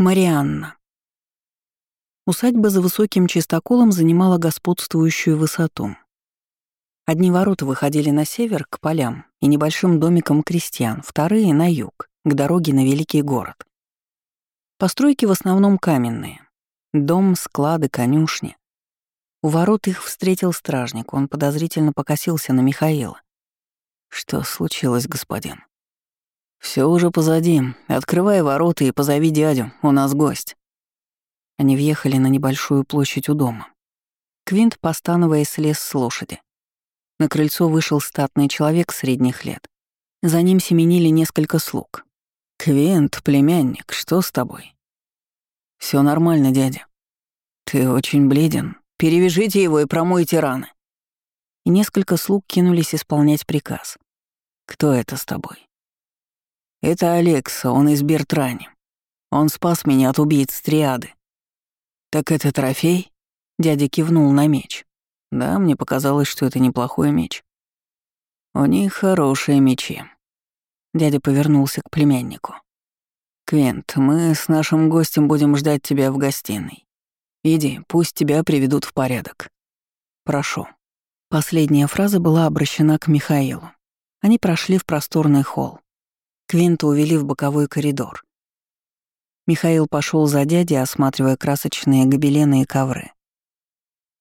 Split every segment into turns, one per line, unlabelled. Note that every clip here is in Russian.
Марианна. Усадьба за высоким чистоколом занимала господствующую высоту. Одни ворота выходили на север, к полям и небольшим домикам крестьян, вторые — на юг, к дороге на великий город. Постройки в основном каменные. Дом, склады, конюшни. У ворот их встретил стражник, он подозрительно покосился на Михаила. «Что случилось, господин?» Все уже позади. Открывай ворота и позови дядю, у нас гость». Они въехали на небольшую площадь у дома. Квинт, постановая, слез с лошади. На крыльцо вышел статный человек средних лет. За ним семенили несколько слуг. «Квинт, племянник, что с тобой?» Все нормально, дядя. Ты очень бледен. Перевяжите его и промойте раны». И несколько слуг кинулись исполнять приказ. «Кто это с тобой?» Это Алекса, он из Бертрани. Он спас меня от убийц Триады. Так это трофей? Дядя кивнул на меч. Да, мне показалось, что это неплохой меч. У них хорошие мечи. Дядя повернулся к племяннику. «Квент, мы с нашим гостем будем ждать тебя в гостиной. Иди, пусть тебя приведут в порядок. Прошу». Последняя фраза была обращена к Михаилу. Они прошли в просторный холл. Квинта увели в боковой коридор. Михаил пошел за дядей, осматривая красочные гобелены и ковры.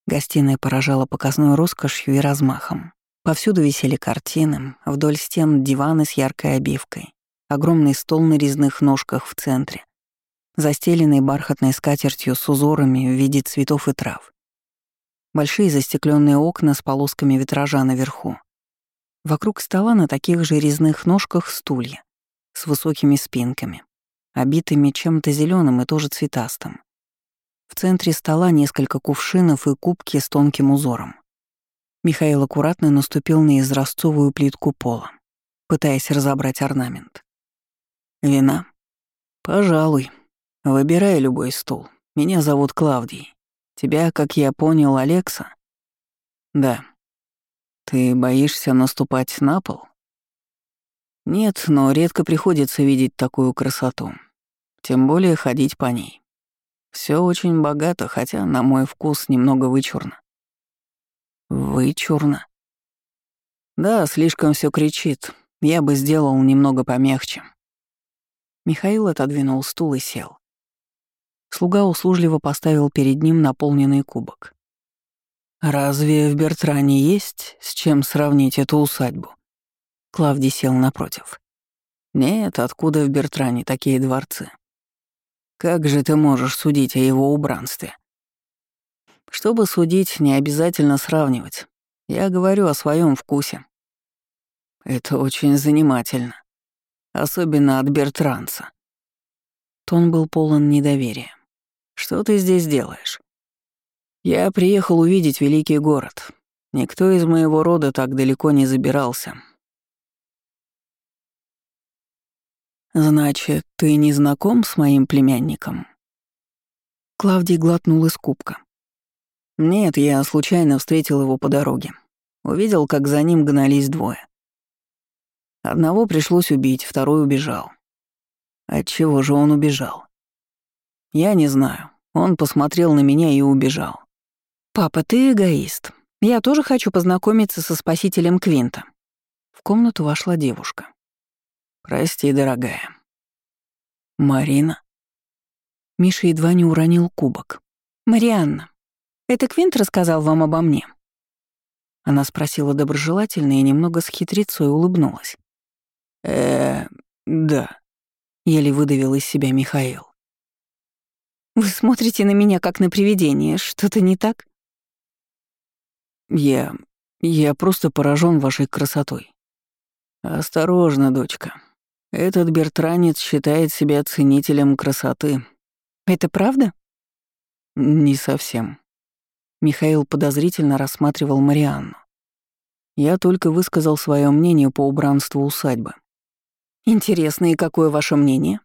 Гостиная поражала показной роскошью и размахом. Повсюду висели картины, вдоль стен диваны с яркой обивкой, огромный стол на резных ножках в центре, застеленный бархатной скатертью с узорами в виде цветов и трав. Большие застекленные окна с полосками витража наверху. Вокруг стола на таких же резных ножках стулья с высокими спинками, обитыми чем-то зеленым и тоже цветастым. В центре стола несколько кувшинов и кубки с тонким узором. Михаил аккуратно наступил на изразцовую плитку пола, пытаясь разобрать орнамент. «Вина? Пожалуй. Выбирай любой стул. Меня зовут Клавдий. Тебя, как я понял, Алекса?» «Да. Ты боишься наступать на пол?» Нет, но редко приходится видеть такую красоту. Тем более ходить по ней. Все очень богато, хотя, на мой вкус, немного вычурно. Вычурно? Да, слишком все кричит. Я бы сделал немного помягче. Михаил отодвинул стул и сел. Слуга услужливо поставил перед ним наполненный кубок. «Разве в Бертране есть с чем сравнить эту усадьбу?» Клавдий сел напротив. «Нет, откуда в Бертране такие дворцы? Как же ты можешь судить о его убранстве?» «Чтобы судить, не обязательно сравнивать. Я говорю о своем вкусе. Это очень занимательно. Особенно от Бертранца». Тон был полон недоверия. «Что ты здесь делаешь?» «Я приехал увидеть великий город. Никто из моего рода так далеко не забирался, «Значит, ты не знаком с моим племянником?» Клавдий глотнул из кубка. «Нет, я случайно встретил его по дороге. Увидел, как за ним гнались двое. Одного пришлось убить, второй убежал. Отчего же он убежал? Я не знаю. Он посмотрел на меня и убежал. «Папа, ты эгоист. Я тоже хочу познакомиться со спасителем Квинта». В комнату вошла девушка. «Прости, дорогая». «Марина?» Миша едва не уронил кубок. «Марианна, это Квинт рассказал вам обо мне?» Она спросила доброжелательно и немного с хитрецой улыбнулась. э да», — еле выдавил из себя Михаил. «Вы смотрите на меня как на привидение. Что-то не так?» «Я... я просто поражен вашей красотой. Осторожно, дочка. Этот бертранец считает себя ценителем красоты. Это правда? Не совсем. Михаил подозрительно рассматривал Марианну. Я только высказал свое мнение по убранству усадьбы. Интересно, и какое ваше мнение?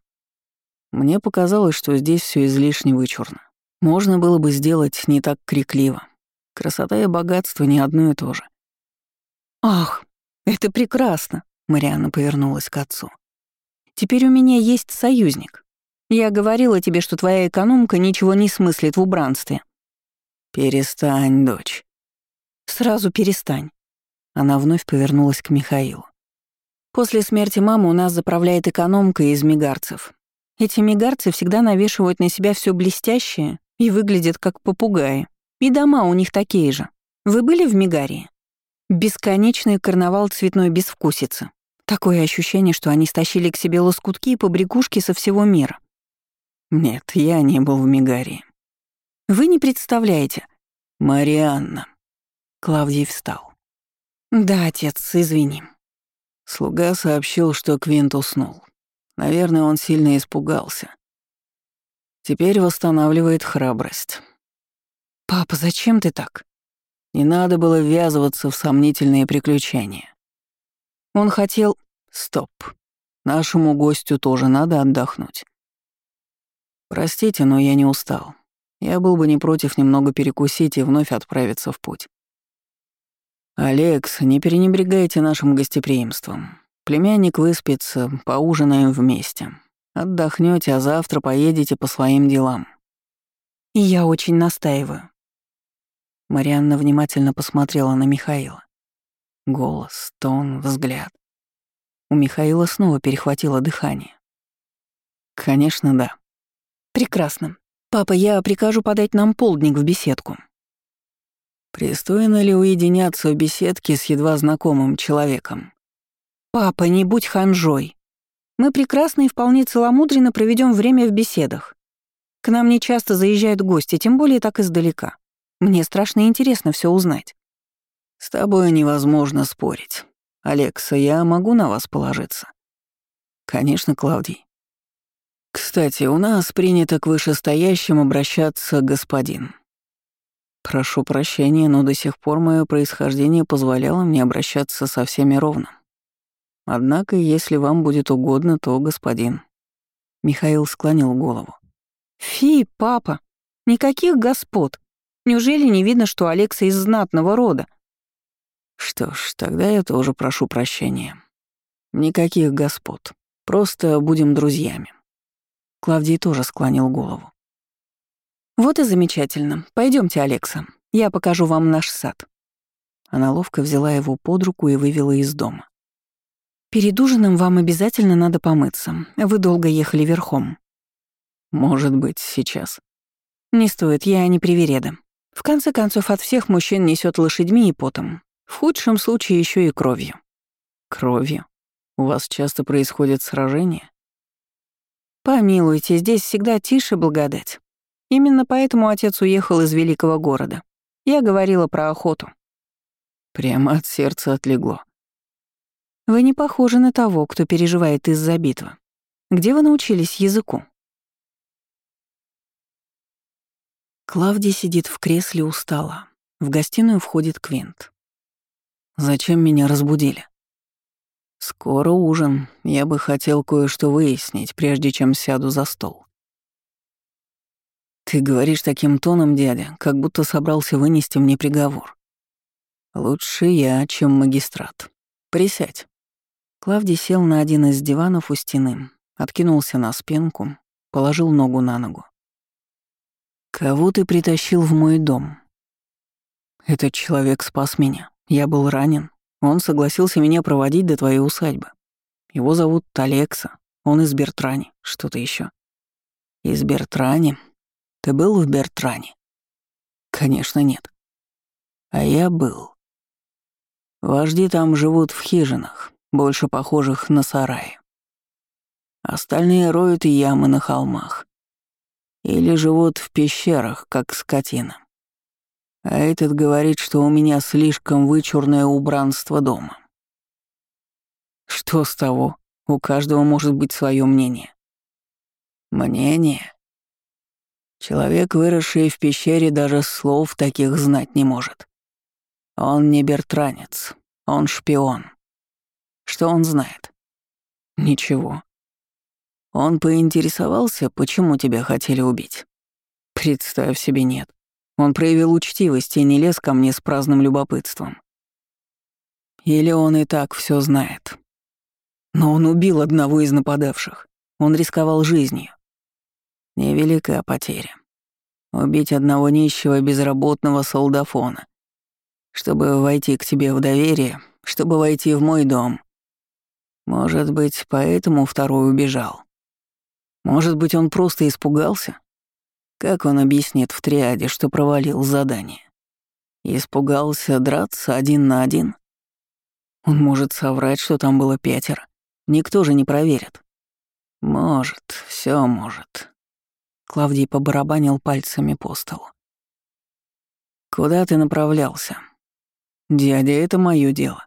Мне показалось, что здесь все излишне вычурно. Можно было бы сделать не так крикливо. Красота и богатство не одно и то же. «Ах, это прекрасно!» — Марианна повернулась к отцу. Теперь у меня есть союзник. Я говорила тебе, что твоя экономка ничего не смыслит в убранстве».
«Перестань, дочь».
«Сразу перестань». Она вновь повернулась к Михаилу. «После смерти мамы у нас заправляет экономка из мигарцев. Эти мигарцы всегда навешивают на себя все блестящее и выглядят как попугаи. И дома у них такие же. Вы были в Мигарии? Бесконечный карнавал цветной безвкусицы. Такое ощущение, что они стащили к себе лоскутки и побрякушки со всего мира.
Нет, я не был в Мигарии.
Вы не представляете.
Марианна.
Клавдий встал. Да, отец, извини.
Слуга сообщил, что Квинт уснул. Наверное, он сильно испугался. Теперь восстанавливает храбрость.
«Папа, зачем ты так?»
Не надо было ввязываться в сомнительные приключения.
Он хотел...
Стоп. Нашему гостю тоже надо отдохнуть. Простите, но я не устал. Я был бы не против немного перекусить и вновь отправиться в путь. «Алекс, не перенебрегайте нашим гостеприимством. Племянник выспится, поужинаем вместе. Отдохнете, а завтра поедете по своим делам».
«Я очень настаиваю».
Марианна внимательно посмотрела на Михаила. Голос, тон, взгляд. У Михаила снова перехватило дыхание. «Конечно, да».
«Прекрасно. Папа, я прикажу подать нам полдник в беседку».
Пристойно ли уединяться в беседке с едва знакомым человеком?
«Папа, не будь ханжой. Мы прекрасно и вполне целомудренно проведем время в беседах. К нам не часто заезжают гости, тем более так издалека. Мне страшно интересно все узнать».
«С тобой невозможно спорить. Алекса, я могу на вас положиться?» «Конечно, Клавдий. Кстати, у нас принято к вышестоящим обращаться господин. Прошу прощения, но до сих пор мое происхождение позволяло мне обращаться со всеми ровно. Однако, если вам будет угодно, то господин». Михаил склонил голову.
«Фи, папа, никаких господ. Неужели не видно, что Алекса из знатного рода?»
«Что ж, тогда я тоже прошу прощения. Никаких господ. Просто будем друзьями». Клавдий тоже склонил голову.
«Вот и замечательно. Пойдемте, Алекса. Я покажу вам наш сад».
Она ловко взяла его под руку и вывела из дома.
«Перед ужином вам обязательно надо помыться. Вы долго ехали верхом».
«Может быть, сейчас».
«Не стоит, я не привереда. В конце концов, от всех мужчин несет лошадьми и потом. В худшем случае еще и кровью».
«Кровью? У вас часто происходят сражения?»
«Помилуйте, здесь всегда тише благодать. Именно поэтому отец уехал из великого города. Я говорила про охоту».
Прямо от сердца отлегло.
Вы не похожи на того, кто переживает из-за битвы. Где вы научились языку?
Клавдий сидит в кресле у стола. В гостиную входит Квинт. «Зачем меня разбудили?» «Скоро ужин. Я бы хотел кое-что выяснить, прежде чем сяду за стол». «Ты говоришь таким тоном, дядя, как будто собрался вынести мне приговор. Лучше я, чем магистрат. Присядь». Клавдий сел на один из диванов у стены, откинулся на спинку, положил ногу на ногу. «Кого ты притащил в мой дом?» «Этот человек спас меня. Я был ранен. Он согласился меня проводить до твоей усадьбы. Его зовут Талекса. Он из Бертрани. Что-то еще. Из Бертрани? Ты был в Бертране? Конечно, нет. А я был. Вожди там живут в хижинах больше похожих на сараи. Остальные роют ямы на холмах. Или живут в пещерах, как скотина. А этот говорит, что у меня слишком вычурное убранство дома. Что с того? У каждого может быть свое мнение. Мнение? Человек, выросший в пещере, даже слов таких знать не может. Он не бертранец, он шпион. Что он знает? Ничего. Он поинтересовался, почему тебя хотели убить. Представь себе, нет. Он проявил учтивость и не лез ко мне с праздным любопытством. Или он и так все знает. Но он убил одного из нападавших. Он рисковал жизнью. Невелика потеря. Убить одного нищего безработного солдафона, чтобы войти к тебе в доверие, чтобы войти в мой дом. Может быть, поэтому второй убежал. Может быть, он просто испугался? Как он объяснит в триаде, что провалил задание? Испугался драться один на один? Он может соврать, что там было пятеро. Никто же не проверит. Может, все может. Клавдий побарабанил пальцами по столу. «Куда ты направлялся?» «Дядя, это мое дело.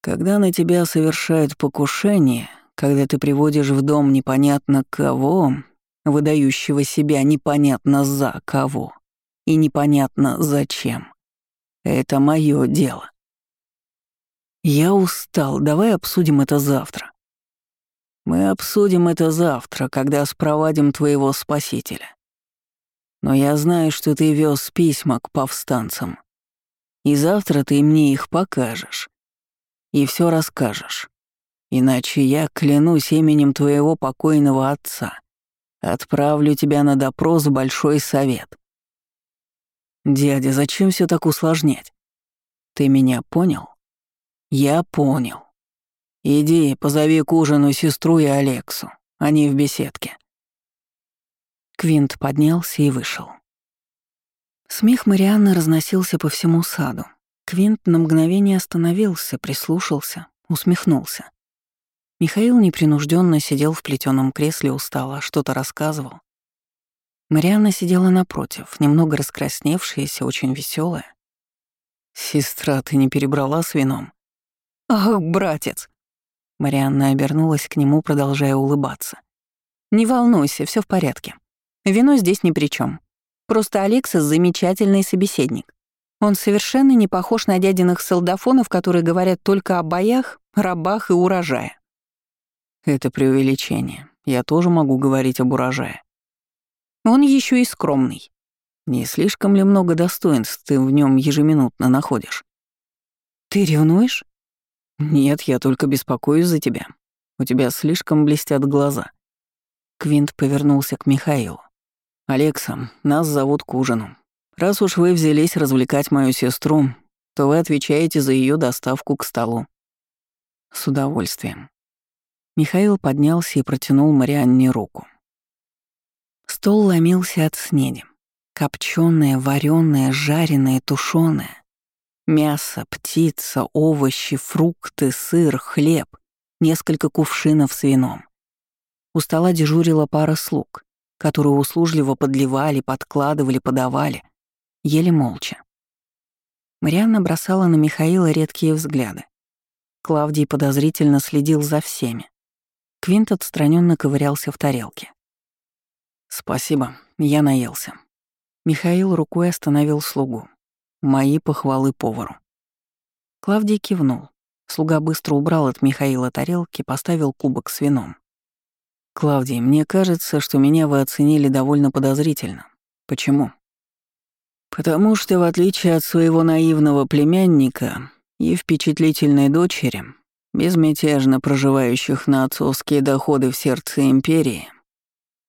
Когда на тебя совершают покушение, когда ты приводишь в дом непонятно кого, выдающего себя непонятно за кого и непонятно зачем, это мое дело. Я устал, давай обсудим это завтра. Мы обсудим это завтра, когда спровадим твоего спасителя. Но я знаю, что ты вез письма к повстанцам. И завтра ты мне их покажешь и все расскажешь. Иначе я клянусь именем твоего покойного отца. Отправлю тебя на допрос в Большой Совет. Дядя, зачем все так усложнять? Ты меня понял? Я понял. Иди, позови к ужину сестру и Алексу. Они в беседке. Квинт поднялся и вышел. Смех Марианны разносился по всему саду. Квинт на мгновение остановился, прислушался, усмехнулся. Михаил непринужденно сидел в плетеном кресле устало, что-то рассказывал. Марианна сидела напротив, немного раскрасневшаяся, очень веселая. «Сестра, ты не перебрала с вином?» «Ах, братец!» Марианна обернулась к нему, продолжая улыбаться. «Не волнуйся, все в порядке. Вино здесь ни при чем. Просто Алексас — замечательный собеседник. Он совершенно не похож на дядиных солдафонов, которые говорят только о боях, рабах и урожае. Это преувеличение. Я тоже могу говорить об урожае. Он еще и скромный. Не слишком ли много достоинств ты в нем ежеминутно находишь? Ты ревнуешь? Нет, я только беспокоюсь за тебя. У тебя слишком блестят глаза. Квинт повернулся к Михаилу. «Алекса, нас зовут к ужину. Раз уж вы взялись развлекать мою сестру, то вы отвечаете за ее доставку к столу. С удовольствием. Михаил поднялся и протянул Марианне руку. Стол ломился от снеди. Копчёное, вареное, жареное, тушеное. Мясо, птица, овощи, фрукты, сыр, хлеб, несколько кувшинов с вином. У стола дежурила пара слуг, которые услужливо подливали, подкладывали, подавали, Еле молча. Марианна бросала на Михаила редкие взгляды. Клавдий подозрительно следил за всеми. Квинт отстраненно ковырялся в тарелке. «Спасибо, я наелся». Михаил рукой остановил слугу. Мои похвалы повару. Клавдий кивнул. Слуга быстро убрал от Михаила тарелки, поставил кубок с вином. «Клавдий, мне кажется, что меня вы оценили довольно подозрительно. Почему?» Потому что, в отличие от своего наивного племянника и впечатлительной дочери, безмятежно проживающих на отцовские доходы в сердце империи,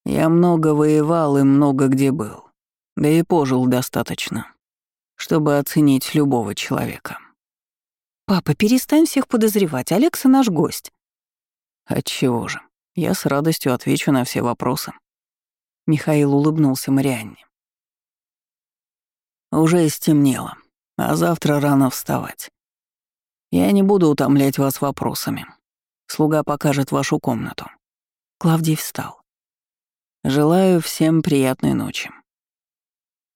я много воевал и много где был, да и пожил достаточно, чтобы оценить любого человека. «Папа, перестань всех подозревать, Алекса наш гость». «Отчего же? Я с радостью отвечу на все вопросы». Михаил улыбнулся Марианне. Уже стемнело, а завтра рано вставать. Я не буду утомлять вас вопросами. Слуга покажет вашу комнату. Клавдий встал. Желаю всем приятной ночи.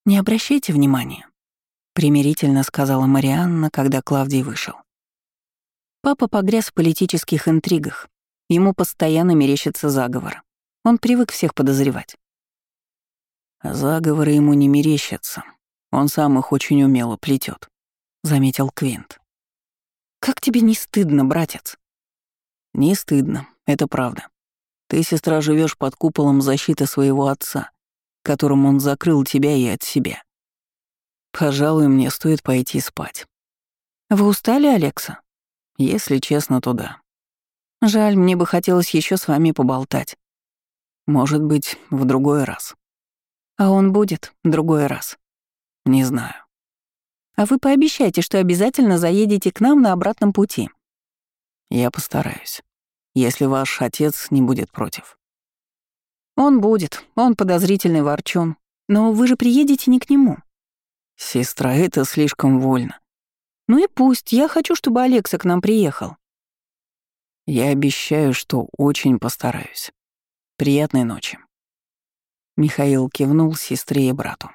Не обращайте внимания, примирительно сказала Марианна, когда Клавдий вышел. Папа погряз в политических интригах. Ему постоянно мерещится заговор. Он привык всех подозревать. Заговоры ему не мерещатся, он сам их очень умело плетет, заметил Квинт. Как тебе не стыдно, братец? Не стыдно, это правда. Ты, сестра, живешь под куполом защиты своего отца, которым он закрыл тебя и от себя. Пожалуй, мне стоит пойти спать. Вы устали, Алекса? Если честно, то да. Жаль, мне бы хотелось еще с вами поболтать. Может быть, в другой раз.
А он будет другой раз?
Не знаю.
А вы пообещайте, что обязательно заедете к нам на обратном пути.
Я постараюсь, если ваш отец не будет против.
Он будет, он подозрительный ворчун. Но вы же приедете не к нему.
Сестра, это слишком вольно.
Ну и пусть, я хочу, чтобы Алекса к нам приехал.
Я обещаю, что очень постараюсь. Приятной ночи. Михаил кивнул сестре и брату.